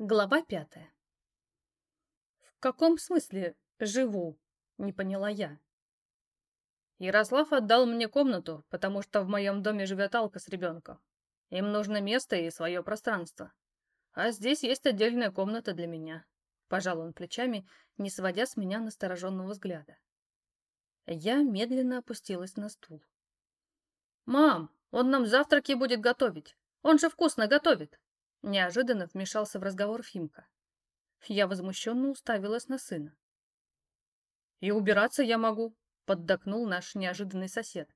Глава пятая. «В каком смысле живу?» — не поняла я. Ярослав отдал мне комнату, потому что в моем доме живет Алка с ребенком. Им нужно место и свое пространство. А здесь есть отдельная комната для меня. Пожал он плечами, не сводя с меня настороженного взгляда. Я медленно опустилась на стул. «Мам, он нам завтраки будет готовить. Он же вкусно готовит!» Неожиданно вмешался в разговор Фимка. Я возмущенно уставилась на сына. «И убираться я могу», — поддакнул наш неожиданный сосед.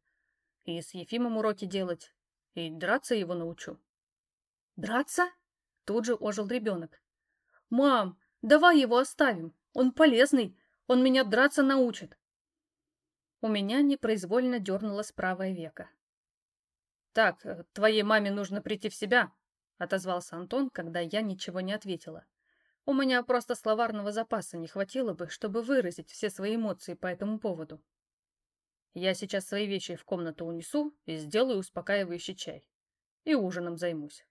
«И с Ефимом уроки делать, и драться его научу». «Драться?» — тут же ожил ребенок. «Мам, давай его оставим, он полезный, он меня драться научит». У меня непроизвольно дернулось правое веко. «Так, э, твоей маме нужно прийти в себя», отозвался Антон, когда я ничего не ответила. У меня просто словарного запаса не хватило бы, чтобы выразить все свои эмоции по этому поводу. Я сейчас свои вещи в комнату унесу и сделаю успокаивающий чай. И ужином займусь.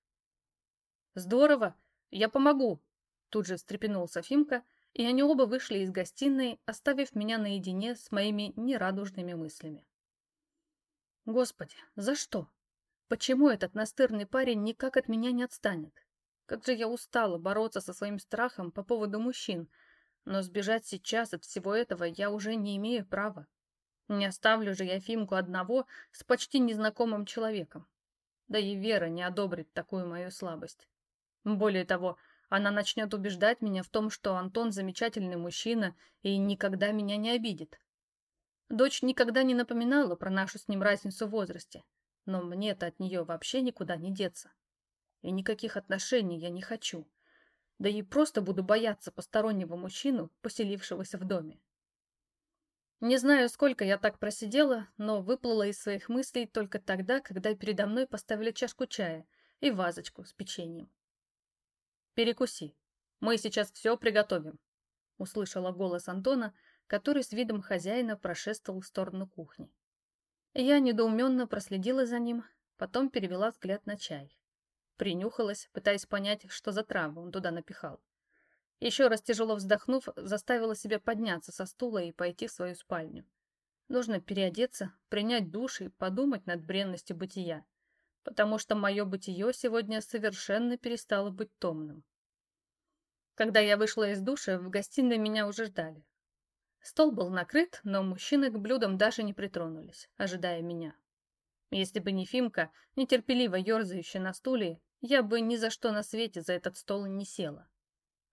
Здорово, я помогу. Тут же встрепенулся Фимка, и они оба вышли из гостиной, оставив меня наедине с моими нерадужными мыслями. Господи, за что? Почему этот настырный парень никак от меня не отстанет? Как же я устала бороться со своим страхом по поводу мужчин, но сбежать сейчас от всего этого я уже не имею права. Не оставлю же я Фимку одного с почти незнакомым человеком. Да и Вера не одобрит такую мою слабость. Более того, она начнет убеждать меня в том, что Антон замечательный мужчина и никогда меня не обидит. Дочь никогда не напоминала про нашу с ним разницу в возрасте. Но мне-то от нее вообще никуда не деться. И никаких отношений я не хочу. Да и просто буду бояться постороннего мужчину, поселившегося в доме. Не знаю, сколько я так просидела, но выплыла из своих мыслей только тогда, когда передо мной поставили чашку чая и вазочку с печеньем. «Перекуси. Мы сейчас все приготовим», — услышала голос Антона, который с видом хозяина прошествовал в сторону кухни. Я недоуменно проследила за ним, потом перевела взгляд на чай. Принюхалась, пытаясь понять, что за траву он туда напихал. Еще раз тяжело вздохнув, заставила себя подняться со стула и пойти в свою спальню. Нужно переодеться, принять душ и подумать над бренностью бытия, потому что мое бытие сегодня совершенно перестало быть томным. Когда я вышла из душа, в гостиной меня уже ждали. Стол был накрыт, но мужчины к блюдам даже не притронулись, ожидая меня. Если бы не Фимка, нетерпеливо ерзающая на стуле, я бы ни за что на свете за этот стол не села.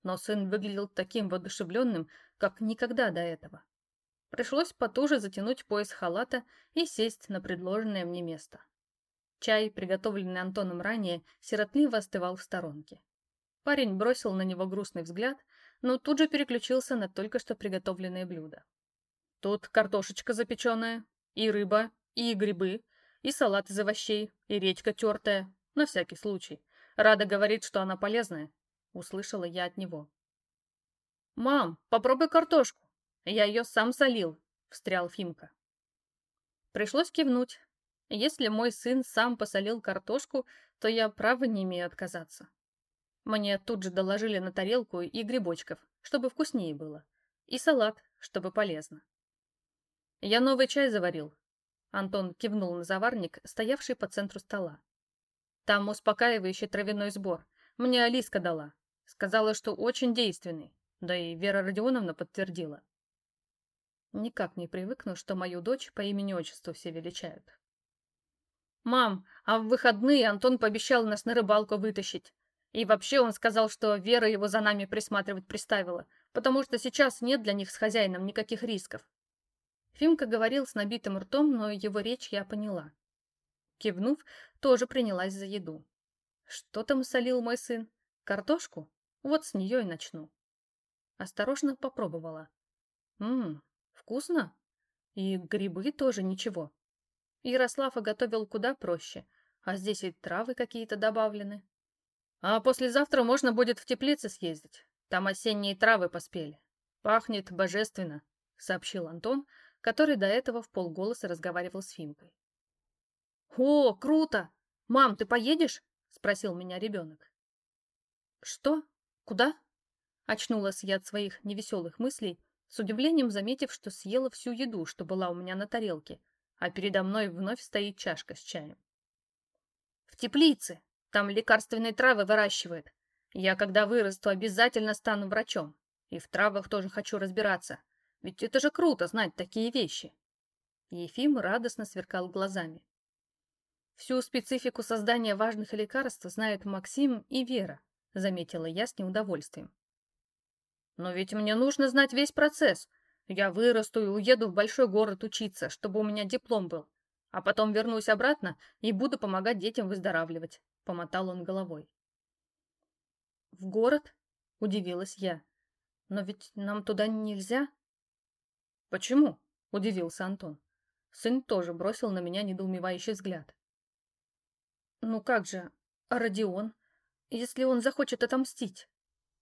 Но сын выглядел таким воодушевленным, как никогда до этого. Пришлось потуже затянуть пояс халата и сесть на предложенное мне место. Чай, приготовленный Антоном ранее, сиротливо остывал в сторонке. Парень бросил на него грустный взгляд, но тут же переключился на только что приготовленные блюда. Тут картошечка запеченная, и рыба, и грибы, и салат из овощей, и редька тертая, на всякий случай. Рада говорит, что она полезная, услышала я от него. «Мам, попробуй картошку. Я ее сам солил», — встрял Фимка. Пришлось кивнуть. Если мой сын сам посолил картошку, то я права не имею отказаться. Мне тут же доложили на тарелку и грибочков, чтобы вкуснее было. И салат, чтобы полезно. Я новый чай заварил. Антон кивнул на заварник, стоявший по центру стола. Там успокаивающий травяной сбор. Мне Алиска дала. Сказала, что очень действенный. Да и Вера Родионовна подтвердила. Никак не привыкну, что мою дочь по имени-отчеству все величают. «Мам, а в выходные Антон пообещал нас на рыбалку вытащить. И вообще он сказал, что Вера его за нами присматривать приставила, потому что сейчас нет для них с хозяином никаких рисков. Фимка говорил с набитым ртом, но его речь я поняла. Кивнув, тоже принялась за еду. Что там солил мой сын? Картошку? Вот с нее и начну. Осторожно попробовала. Ммм, вкусно. И грибы тоже ничего. Ярослав готовил куда проще, а здесь и травы какие-то добавлены. А послезавтра можно будет в теплице съездить. Там осенние травы поспели. Пахнет божественно, сообщил Антон, который до этого в полголоса разговаривал с Фимкой. О, круто! Мам, ты поедешь? спросил меня ребенок. Что? Куда? Очнулась я от своих невеселых мыслей, с удивлением заметив, что съела всю еду, что была у меня на тарелке, а передо мной вновь стоит чашка с чаем. В теплице. Там лекарственные травы выращивают. Я, когда вырасту, обязательно стану врачом. И в травах тоже хочу разбираться. Ведь это же круто знать такие вещи. Ефим радостно сверкал глазами. Всю специфику создания важных лекарств знают Максим и Вера, заметила я с неудовольствием. Но ведь мне нужно знать весь процесс. Я вырасту и уеду в большой город учиться, чтобы у меня диплом был. А потом вернусь обратно и буду помогать детям выздоравливать», — помотал он головой. «В город?» — удивилась я. «Но ведь нам туда нельзя?» «Почему?» — удивился Антон. Сын тоже бросил на меня недоумевающий взгляд. «Ну как же, а Родион? Если он захочет отомстить?»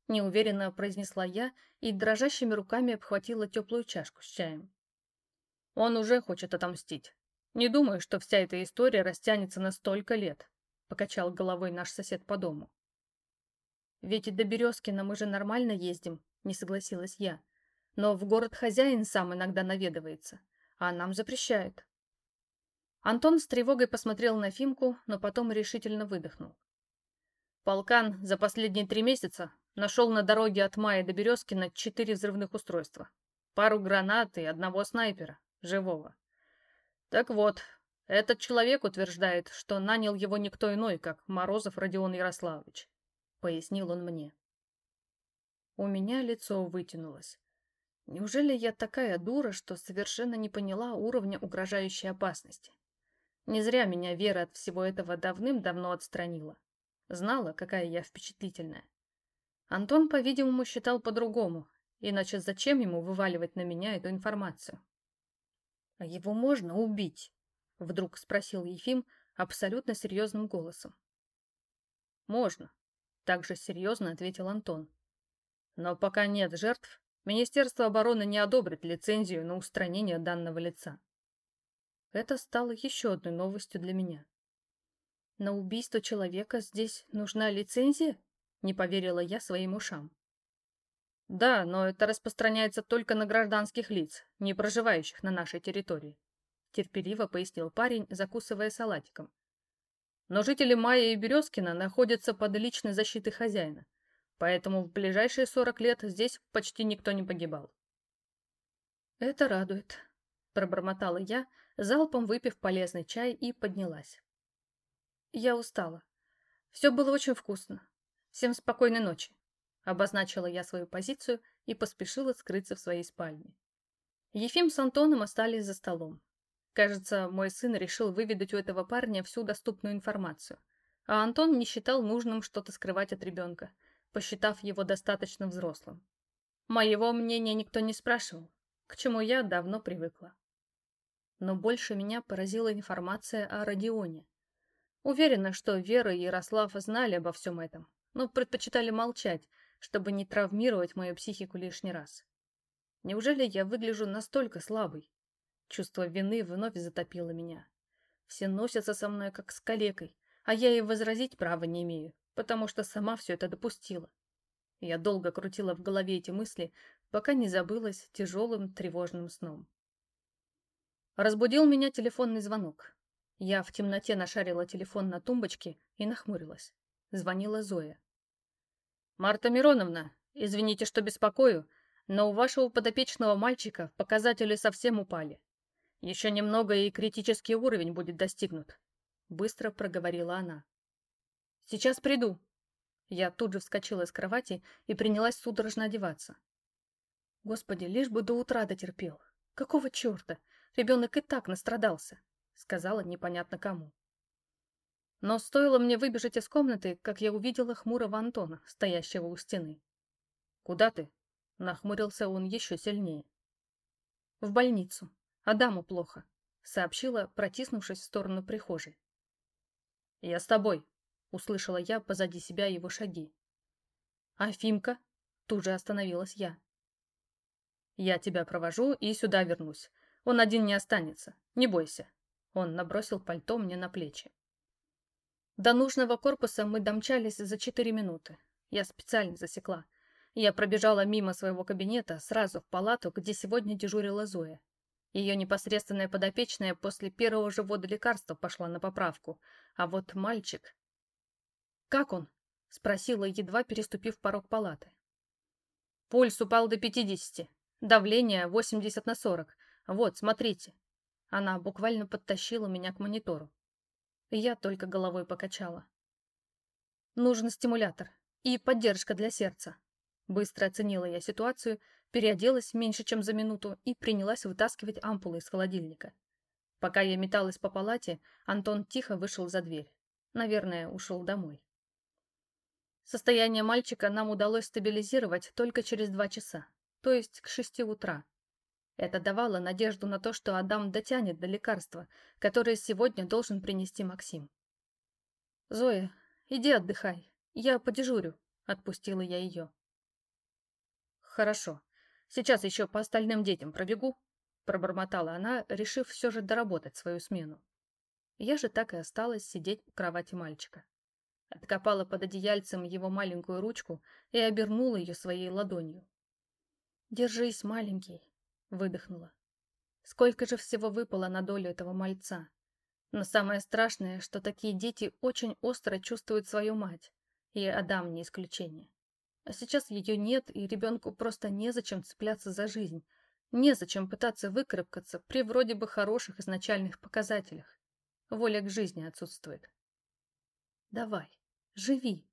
Неуверенно произнесла я и дрожащими руками обхватила теплую чашку с чаем. «Он уже хочет отомстить. Не думаю, что вся эта история растянется на столько лет», покачал головой наш сосед по дому. «Ведь до Березкина мы же нормально ездим», не согласилась я. «Но в город хозяин сам иногда наведывается, а нам запрещают». Антон с тревогой посмотрел на Фимку, но потом решительно выдохнул. Полкан за последние три месяца Нашел на дороге от Майи до Березкина четыре взрывных устройства. Пару гранат и одного снайпера, живого. Так вот, этот человек утверждает, что нанял его никто иной, как Морозов Родион Ярославович. Пояснил он мне. У меня лицо вытянулось. Неужели я такая дура, что совершенно не поняла уровня угрожающей опасности? Не зря меня Вера от всего этого давным-давно отстранила. Знала, какая я впечатлительная. Антон, по-видимому, считал по-другому, иначе зачем ему вываливать на меня эту информацию? «А его можно убить?» — вдруг спросил Ефим абсолютно серьезным голосом. «Можно», — также серьезно ответил Антон. «Но пока нет жертв, Министерство обороны не одобрит лицензию на устранение данного лица». Это стало еще одной новостью для меня. На убийство человека здесь нужна лицензия? Не поверила я своим ушам. Да, но это распространяется только на гражданских лиц, не проживающих на нашей территории. Терпеливо пояснил парень, закусывая салатиком. Но жители Майя и Березкина находятся под личной защитой хозяина, поэтому в ближайшие сорок лет здесь почти никто не погибал. Это радует, пробормотала я, залпом выпив полезный чай и поднялась. Я устала. Все было очень вкусно. «Всем спокойной ночи!» Обозначила я свою позицию и поспешила скрыться в своей спальне. Ефим с Антоном остались за столом. Кажется, мой сын решил выведать у этого парня всю доступную информацию, а Антон не считал нужным что-то скрывать от ребенка, посчитав его достаточно взрослым. Моего мнения никто не спрашивал, к чему я давно привыкла. Но больше меня поразила информация о Родионе. Уверена, что Вера и Ярослав знали обо всем этом, но предпочитали молчать, чтобы не травмировать мою психику лишний раз. Неужели я выгляжу настолько слабой? Чувство вины вновь затопило меня. Все носятся со мной, как с калекой, а я и возразить права не имею, потому что сама все это допустила. Я долго крутила в голове эти мысли, пока не забылась тяжелым тревожным сном. Разбудил меня телефонный звонок. Я в темноте нашарила телефон на тумбочке и нахмурилась. Звонила Зоя. «Марта Мироновна, извините, что беспокою, но у вашего подопечного мальчика показатели совсем упали. Еще немного и критический уровень будет достигнут», — быстро проговорила она. «Сейчас приду». Я тут же вскочила с кровати и принялась судорожно одеваться. Господи, лишь бы до утра дотерпел. Какого черта? Ребенок и так настрадался, сказала непонятно кому. Но стоило мне выбежать из комнаты, как я увидела хмурого Антона, стоящего у стены. «Куда ты?» — нахмурился он еще сильнее. «В больницу. Адаму плохо», — сообщила, протиснувшись в сторону прихожей. «Я с тобой», — услышала я позади себя его шаги. «А Фимка?» — тут же остановилась я. «Я тебя провожу и сюда вернусь. Он один не останется. Не бойся». Он набросил пальто мне на плечи. До нужного корпуса мы домчались за четыре минуты. Я специально засекла. Я пробежала мимо своего кабинета сразу в палату, где сегодня дежурила Зоя. Ее непосредственная подопечная после первого же ввода лекарства пошла на поправку. А вот мальчик... «Как он?» — спросила, едва переступив порог палаты. Пульс упал до 50, давление 80 на 40. Вот, смотрите. Она буквально подтащила меня к монитору. Я только головой покачала. Нужен стимулятор и поддержка для сердца. Быстро оценила я ситуацию, переоделась меньше, чем за минуту и принялась вытаскивать ампулы из холодильника. Пока я металась по палате, Антон тихо вышел за дверь. Наверное, ушел домой. Состояние мальчика нам удалось стабилизировать только через два часа, то есть к шести утра. Это давало надежду на то, что Адам дотянет до лекарства, которое сегодня должен принести Максим. «Зоя, иди отдыхай, я подежурю», — отпустила я ее. «Хорошо, сейчас еще по остальным детям пробегу», — пробормотала она, решив все же доработать свою смену. Я же так и осталась сидеть у кровати мальчика. Откопала под одеяльцем его маленькую ручку и обернула ее своей ладонью. «Держись, маленький», — выдохнула. Сколько же всего выпало на долю этого мальца. Но самое страшное, что такие дети очень остро чувствуют свою мать, и Адам не исключение. А сейчас ее нет, и ребенку просто незачем цепляться за жизнь, незачем пытаться выкарабкаться при вроде бы хороших изначальных показателях. Воля к жизни отсутствует. Давай, живи.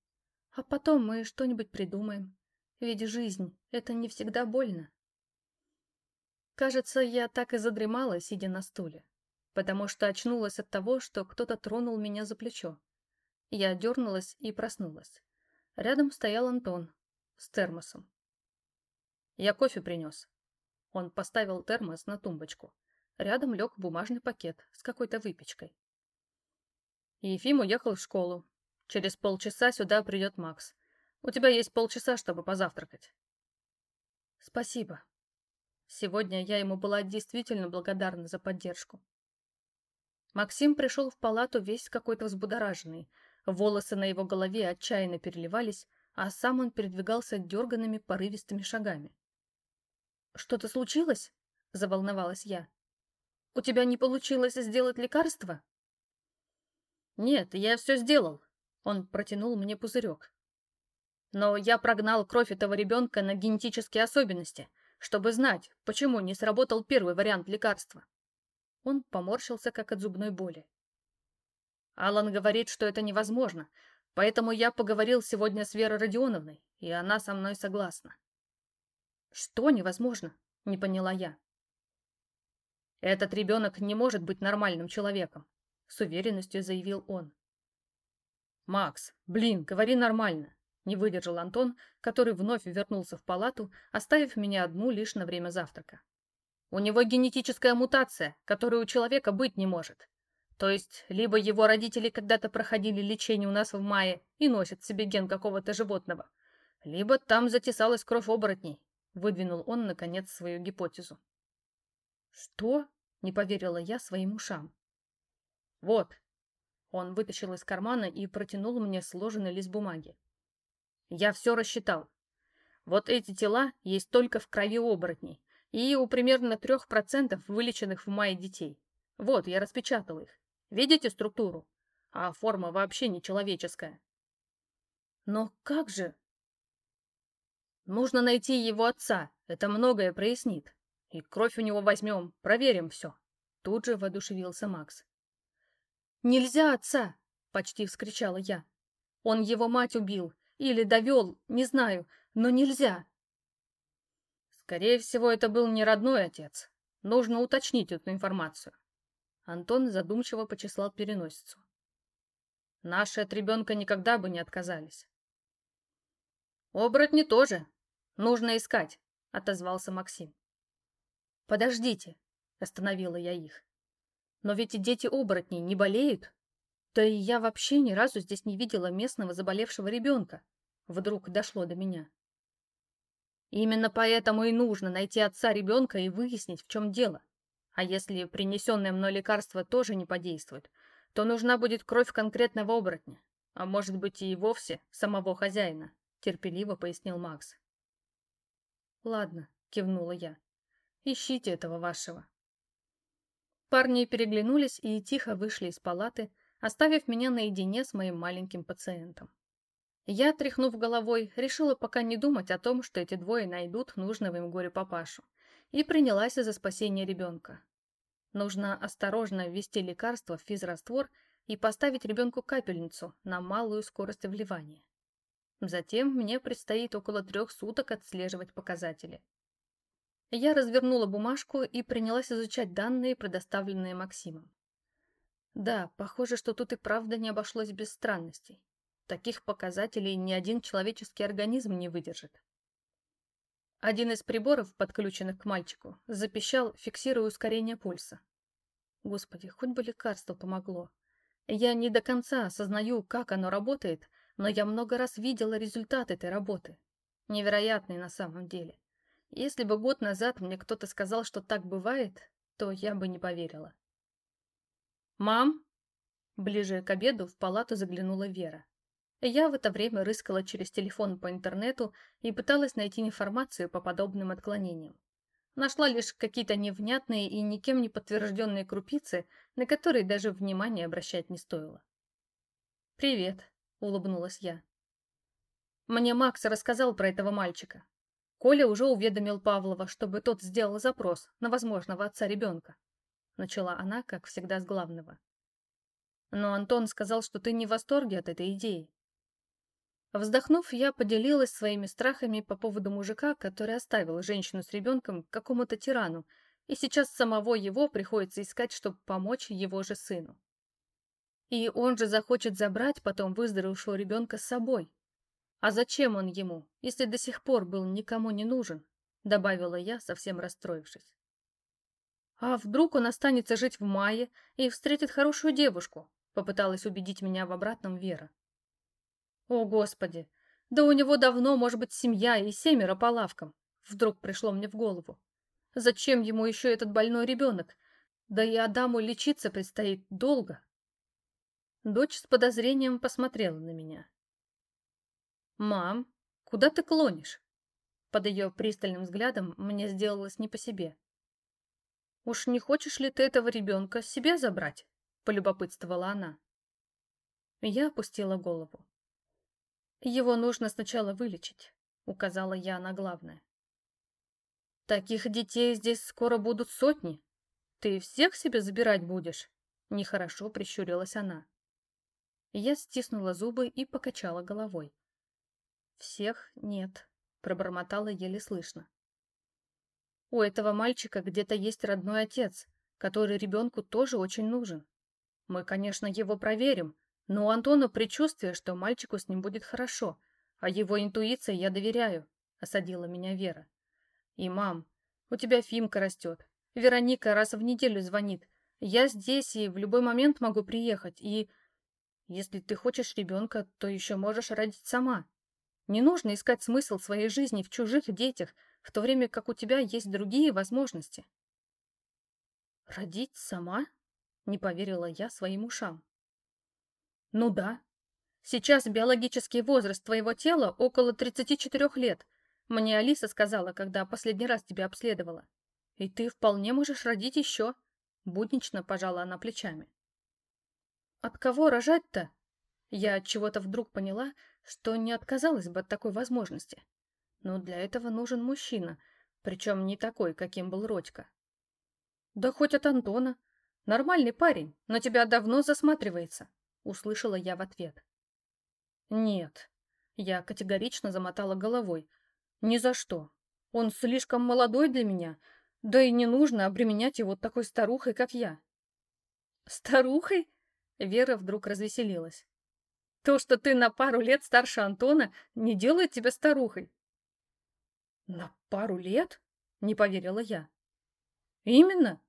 А потом мы что-нибудь придумаем. Ведь жизнь — это не всегда больно. Кажется, я так и задремала, сидя на стуле, потому что очнулась от того, что кто-то тронул меня за плечо. Я дернулась и проснулась. Рядом стоял Антон с термосом. Я кофе принес. Он поставил термос на тумбочку. Рядом лег бумажный пакет с какой-то выпечкой. Ефим уехал в школу. Через полчаса сюда придет Макс. У тебя есть полчаса, чтобы позавтракать. Спасибо. Сегодня я ему была действительно благодарна за поддержку. Максим пришел в палату весь какой-то взбудораженный. Волосы на его голове отчаянно переливались, а сам он передвигался дерганными порывистыми шагами. «Что-то случилось?» – заволновалась я. «У тебя не получилось сделать лекарство?» «Нет, я все сделал», — он протянул мне пузырек. «Но я прогнал кровь этого ребенка на генетические особенности, чтобы знать, почему не сработал первый вариант лекарства». Он поморщился, как от зубной боли. Алан говорит, что это невозможно, поэтому я поговорил сегодня с Верой Родионовной, и она со мной согласна. «Что невозможно?» — не поняла я. «Этот ребенок не может быть нормальным человеком с уверенностью заявил он. «Макс, блин, говори нормально!» Не выдержал Антон, который вновь вернулся в палату, оставив меня одну лишь на время завтрака. «У него генетическая мутация, которой у человека быть не может. То есть, либо его родители когда-то проходили лечение у нас в мае и носят себе ген какого-то животного, либо там затесалась кровь оборотней», выдвинул он, наконец, свою гипотезу. «Что?» — не поверила я своим ушам. «Вот». Он вытащил из кармана и протянул мне сложенный лист бумаги. «Я все рассчитал. Вот эти тела есть только в крови оборотней и у примерно трех процентов вылеченных в мае детей. Вот, я распечатал их. Видите структуру? А форма вообще не человеческая. Но как же? Нужно найти его отца, это многое прояснит. И кровь у него возьмем, проверим все. Тут же воодушевился Макс. «Нельзя отца!» — почти вскричала я. «Он его мать убил или довел, не знаю, но нельзя!» Скорее всего, это был не родной отец. Нужно уточнить эту информацию. Антон задумчиво почесал переносицу. Наши от ребенка никогда бы не отказались. Оборотни тоже. Нужно искать, отозвался Максим. Подождите, остановила я их. Но ведь и дети-оборотни не болеют. Да и я вообще ни разу здесь не видела местного заболевшего ребенка. Вдруг дошло до меня. Именно поэтому и нужно найти отца ребенка и выяснить, в чем дело. А если принесенное мной лекарство тоже не подействует, то нужна будет кровь конкретного оборотня, а может быть и вовсе самого хозяина, терпеливо пояснил Макс. Ладно, кивнула я. Ищите этого вашего. Парни переглянулись и тихо вышли из палаты, оставив меня наедине с моим маленьким пациентом. Я, тряхнув головой, решила пока не думать о том, что эти двое найдут нужного им горе папашу, и принялась за спасение ребенка. Нужно осторожно ввести лекарство в физраствор и поставить ребенку капельницу на малую скорость вливания. Затем мне предстоит около трех суток отслеживать показатели. Я развернула бумажку и принялась изучать данные, предоставленные Максимом. Да, похоже, что тут и правда не обошлось без странностей. Таких показателей ни один человеческий организм не выдержит. Один из приборов, подключенных к мальчику, запищал, фиксируя ускорение пульса. Господи, хоть бы лекарство помогло. Я не до конца осознаю, как оно работает, но я много раз видела результат этой работы. Невероятный на самом деле. Если бы год назад мне кто-то сказал, что так бывает, то я бы не поверила. «Мам!» Ближе к обеду в палату заглянула Вера. Я в это время рыскала через телефон по интернету и пыталась найти информацию по подобным отклонениям. Нашла лишь какие-то невнятные и никем не подтвержденные крупицы, на которые даже внимания обращать не стоило. «Привет», — улыбнулась я. Мне Макс рассказал про этого мальчика. Коля уже уведомил Павлова, чтобы тот сделал запрос на возможного отца ребенка. Начала она, как всегда, с главного. Но Антон сказал, что ты не в восторге от этой идеи. Вздохнув, я поделилась своими страхами по поводу мужика, который оставил женщину с ребенком какому-то тирану, и сейчас самого его приходится искать, чтобы помочь его же сыну. И он же захочет забрать потом выздоровевшего ребенка с собой. А зачем он ему, если до сих пор был никому не нужен? Добавила я, совсем расстроившись. А вдруг он останется жить в мае и встретит хорошую девушку? Попыталась убедить меня в обратном Вера. О, Господи! Да у него давно может быть семья и семеро по лавкам. Вдруг пришло мне в голову. Зачем ему еще этот больной ребенок? Да и Адаму лечиться предстоит долго. Дочь с подозрением посмотрела на меня. «Мам, куда ты клонишь?» Под ее пристальным взглядом мне сделалось не по себе. «Уж не хочешь ли ты этого ребенка себе забрать?» — полюбопытствовала она. Я опустила голову. Его нужно сначала вылечить, указала я на главное. Таких детей здесь скоро будут сотни. Ты всех себе забирать будешь? Нехорошо прищурилась она. Я стиснула зубы и покачала головой. Всех нет, пробормотала еле слышно. У этого мальчика где-то есть родной отец, который ребенку тоже очень нужен. Мы, конечно, его проверим, но у Антона предчувствие, что мальчику с ним будет хорошо, а его интуиции я доверяю, осадила меня Вера. И, мам, у тебя Фимка растет. Вероника раз в неделю звонит. Я здесь и в любой момент могу приехать, и... Если ты хочешь ребенка, то еще можешь родить сама. Не нужно искать смысл своей жизни в чужих детях, в то время как у тебя есть другие возможности. «Родить сама?» — не поверила я своим ушам. Ну да. Сейчас биологический возраст твоего тела около 34 лет. Мне Алиса сказала, когда последний раз тебя обследовала. И ты вполне можешь родить еще. Буднично пожала она плечами. От кого рожать-то? Я от чего-то вдруг поняла, что не отказалась бы от такой возможности. Но для этого нужен мужчина, причем не такой, каким был Родька. Да хоть от Антона. Нормальный парень, но тебя давно засматривается. Услышала я в ответ. Нет. Я категорично замотала головой. Ни за что. Он слишком молодой для меня, да и не нужно обременять его такой старухой, как я. Старухой? Вера вдруг развеселилась. То, что ты на пару лет старше Антона, не делает тебя старухой. На пару лет? Не поверила я. Именно.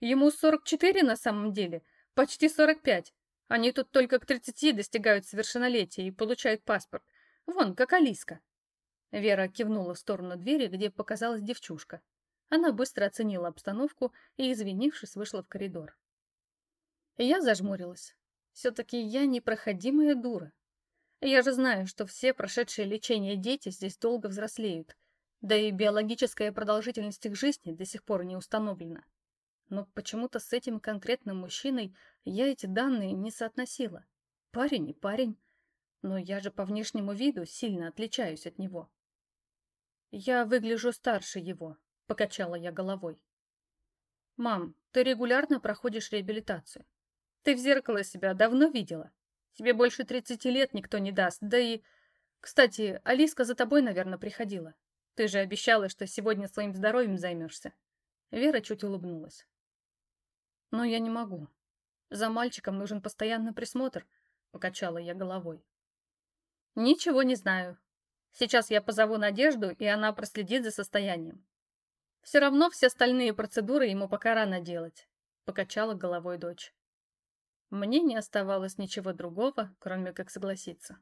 Ему 44 на самом деле, почти 45. Они тут только к тридцати достигают совершеннолетия и получают паспорт. Вон, как Алиска. Вера кивнула в сторону двери, где показалась девчушка. Она быстро оценила обстановку и, извинившись, вышла в коридор. я зажмурилась. Все-таки я непроходимая дура. Я же знаю, что все прошедшие лечение дети здесь долго взрослеют, да и биологическая продолжительность их жизни до сих пор не установлена. Но почему-то с этим конкретным мужчиной я эти данные не соотносила. Парень и парень, но я же по внешнему виду сильно отличаюсь от него. Я выгляжу старше его, покачала я головой. Мам, ты регулярно проходишь реабилитацию. Ты в зеркало себя давно видела? Тебе больше 30 лет никто не даст, да и... Кстати, Алиска за тобой, наверное, приходила. Ты же обещала, что сегодня своим здоровьем займешься. Вера чуть улыбнулась. Но я не могу. За мальчиком нужен постоянный присмотр, покачала я головой. Ничего не знаю. Сейчас я позову Надежду, и она проследит за состоянием. Все равно все остальные процедуры ему пока рано делать, покачала головой дочь. Мне не оставалось ничего другого, кроме как согласиться.